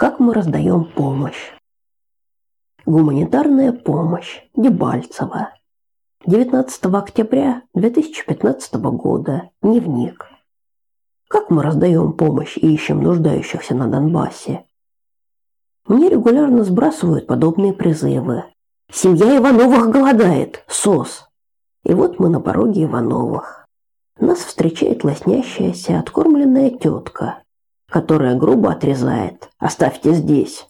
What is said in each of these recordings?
Как мы раздаем помощь? Гуманитарная помощь. Дебальцево. 19 октября 2015 года. Дневник. Как мы раздаем помощь и ищем нуждающихся на Донбассе? Мне регулярно сбрасывают подобные призывы. Семья Ивановых голодает. СОС. И вот мы на пороге Ивановых. Нас встречает лоснящаяся, откормленная тетка, которая грубо отрезает «Оставьте здесь».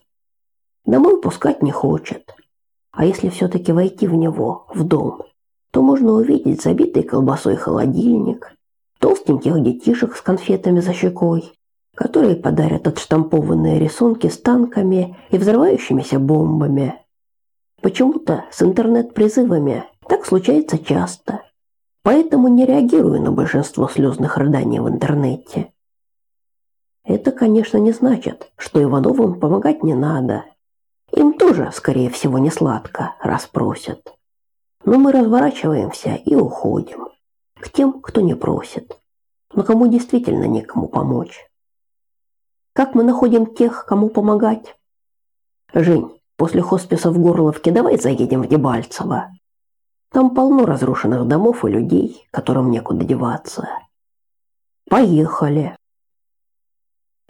Домой пускать не хочет. А если все-таки войти в него, в дом, то можно увидеть забитый колбасой холодильник, толстеньких детишек с конфетами за щекой, которые подарят отштампованные рисунки с танками и взрывающимися бомбами. Почему-то с интернет-призывами так случается часто, поэтому не реагирую на большинство слезных рыданий в интернете. Это, конечно, не значит, что Ивановым помогать не надо. Им тоже, скорее всего, не сладко, раз просят. Но мы разворачиваемся и уходим. К тем, кто не просит. Но кому действительно некому помочь. Как мы находим тех, кому помогать? Жень, после хосписа в Горловке давай заедем в Дебальцево. Там полно разрушенных домов и людей, которым некуда деваться. Поехали.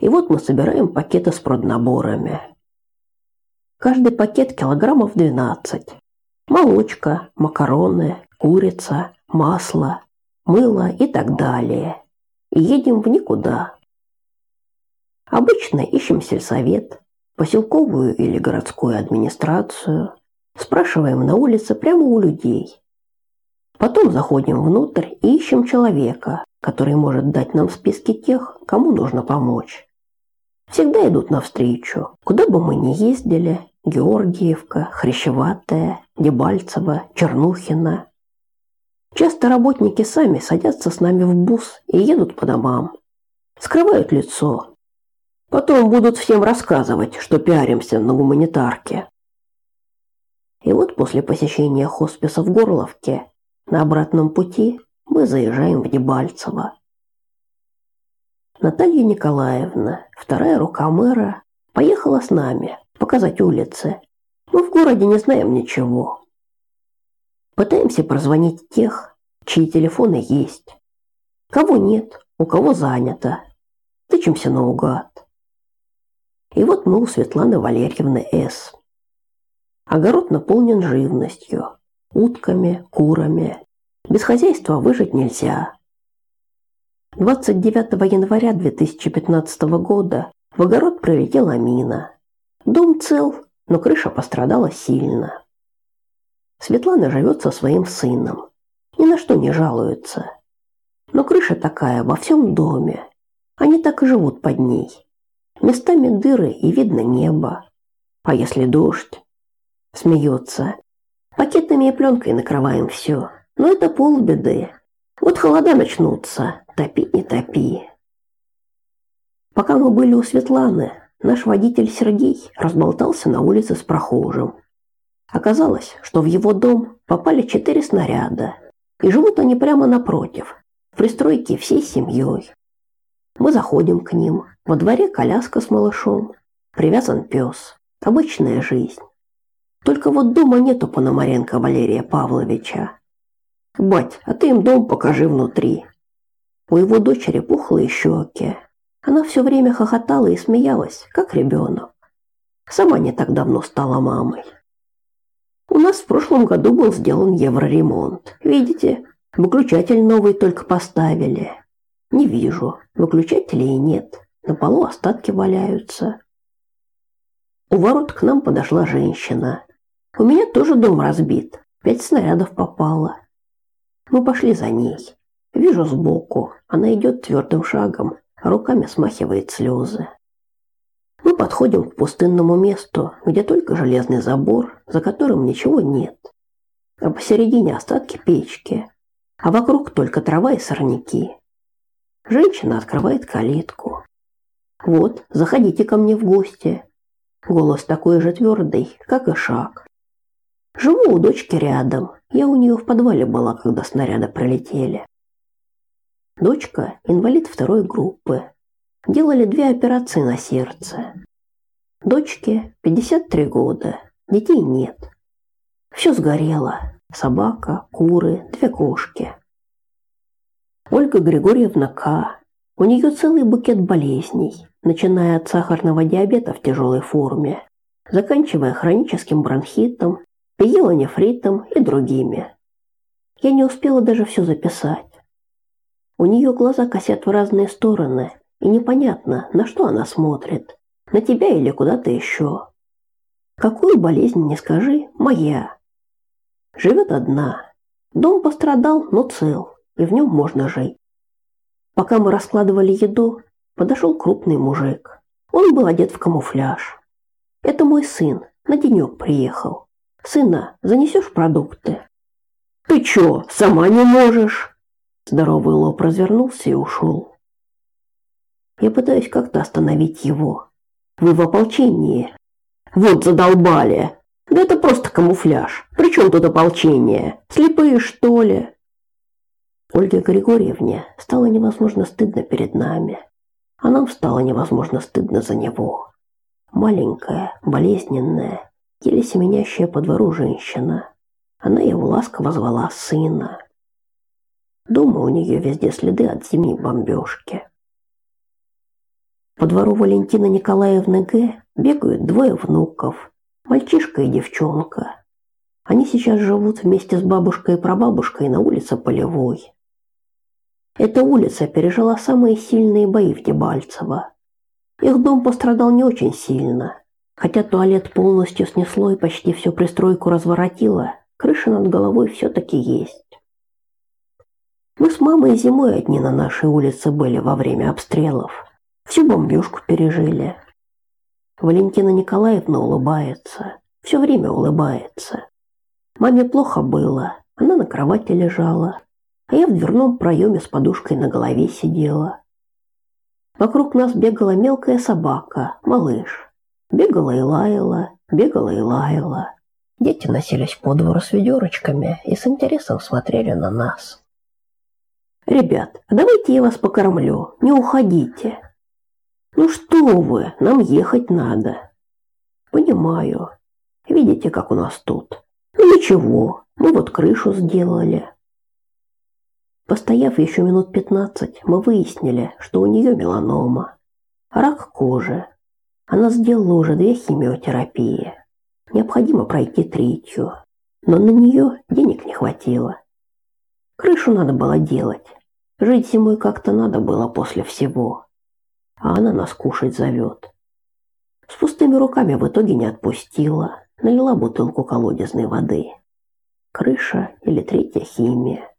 И вот мы собираем пакеты с проднаборами. Каждый пакет килограммов 12. Молочка, макароны, курица, масло, мыло и так далее. И едем в никуда. Обычно ищем сельсовет, поселковую или городскую администрацию, спрашиваем на улице прямо у людей. Потом заходим внутрь и ищем человека, который может дать нам списки тех, кому нужно помочь всегда идут навстречу. Куда бы мы ни ездили, Георгиевка, Хрящеватая, Дебальцево, Чернухина. Часто работники сами садятся с нами в бус и едут по домам. Скрывают лицо. Потом будут всем рассказывать, что пиаримся на гуманитарке. И вот после посещения хосписа в Горловке на обратном пути мы заезжаем в Дебальцево. Наталья Николаевна, вторая рука мэра, поехала с нами показать улицы. Мы в городе не знаем ничего. Пытаемся прозвонить тех, чьи телефоны есть. Кого нет, у кого занято. Тычемся наугад. И вот мы у Светланы Валерьевны С. Огород наполнен живностью, утками, курами. Без хозяйства выжить нельзя. 29 января 2015 года в огород прилетела мина. Дом цел, но крыша пострадала сильно. Светлана живет со своим сыном. Ни на что не жалуется. Но крыша такая во всем доме. Они так и живут под ней. Местами дыры и видно небо. А если дождь? Смеется. Пакетами и пленкой накрываем все. Но это полбеды. Вот холода начнутся, топи не топи. Пока мы были у Светланы, наш водитель Сергей разболтался на улице с прохожим. Оказалось, что в его дом попали четыре снаряда, и живут они прямо напротив, в пристройке всей семьей. Мы заходим к ним, во дворе коляска с малышом, привязан пес, обычная жизнь. Только вот дома нету Пономаренко Валерия Павловича. «Бать, а ты им дом покажи внутри». У его дочери пухлые щеки. Она все время хохотала и смеялась, как ребенок. Сама не так давно стала мамой. У нас в прошлом году был сделан евроремонт. Видите, выключатель новый только поставили. Не вижу, выключателей нет. На полу остатки валяются. У ворот к нам подошла женщина. У меня тоже дом разбит. Пять снарядов попало. Мы пошли за ней. Вижу сбоку, она идет твердым шагом, руками смахивает слезы. Мы подходим к пустынному месту, где только железный забор, за которым ничего нет. А посередине остатки печки, а вокруг только трава и сорняки. Женщина открывает калитку. «Вот, заходите ко мне в гости». Голос такой же твердый, как и шаг. Живу у дочки рядом. Я у нее в подвале была, когда снаряды пролетели. Дочка – инвалид второй группы. Делали две операции на сердце. Дочке 53 года, детей нет. Все сгорело. Собака, куры, две кошки. Ольга Григорьевна К. У нее целый букет болезней, начиная от сахарного диабета в тяжелой форме, заканчивая хроническим бронхитом, пиелонефритом и другими. Я не успела даже все записать. У нее глаза косят в разные стороны, и непонятно, на что она смотрит. На тебя или куда-то еще. Какую болезнь не скажи, моя. Живет одна. Дом пострадал, но цел, и в нем можно жить. Пока мы раскладывали еду, подошел крупный мужик. Он был одет в камуфляж. Это мой сын, на денек приехал. Сына, занесешь продукты? Ты чё, сама не можешь? Здоровый лоб развернулся и ушел. Я пытаюсь как-то остановить его. Вы в ополчении. Вот задолбали. Да это просто камуфляж. Причем тут ополчение? Слепые, что ли? Ольге Григорьевне стало невозможно стыдно перед нами. А нам стало невозможно стыдно за него. Маленькая, болезненная, еле семенящая по двору женщина. Она его ласково звала сына. Дома у нее везде следы от зимней бомбежки. По двору Валентины Николаевны Г. бегают двое внуков, мальчишка и девчонка. Они сейчас живут вместе с бабушкой и прабабушкой на улице Полевой. Эта улица пережила самые сильные бои в Дебальцево. Их дом пострадал не очень сильно. Хотя туалет полностью снесло и почти всю пристройку разворотило, крыша над головой все-таки есть. Мы с мамой зимой одни на нашей улице были во время обстрелов. Всю бомбежку пережили. Валентина Николаевна улыбается. Все время улыбается. Маме плохо было. Она на кровати лежала. А я в дверном проеме с подушкой на голове сидела. Вокруг нас бегала мелкая собака, малыш. Бегала и лаяла, бегала и лаяла. Дети носились по двору с ведерочками и с интересом смотрели на нас. «Ребят, давайте я вас покормлю, не уходите», ну что вы, нам ехать надо. Понимаю. Видите, как у нас тут. Ну ничего, мы вот крышу сделали. Постояв еще минут пятнадцать, мы выяснили, что у нее меланома. Рак кожи. Она сделала уже две химиотерапии. Необходимо пройти третью. Но на нее денег не хватило. Крышу надо было делать. Жить зимой как-то надо было после всего а она нас кушать зовет. С пустыми руками в итоге не отпустила, налила бутылку колодезной воды. Крыша или третья химия.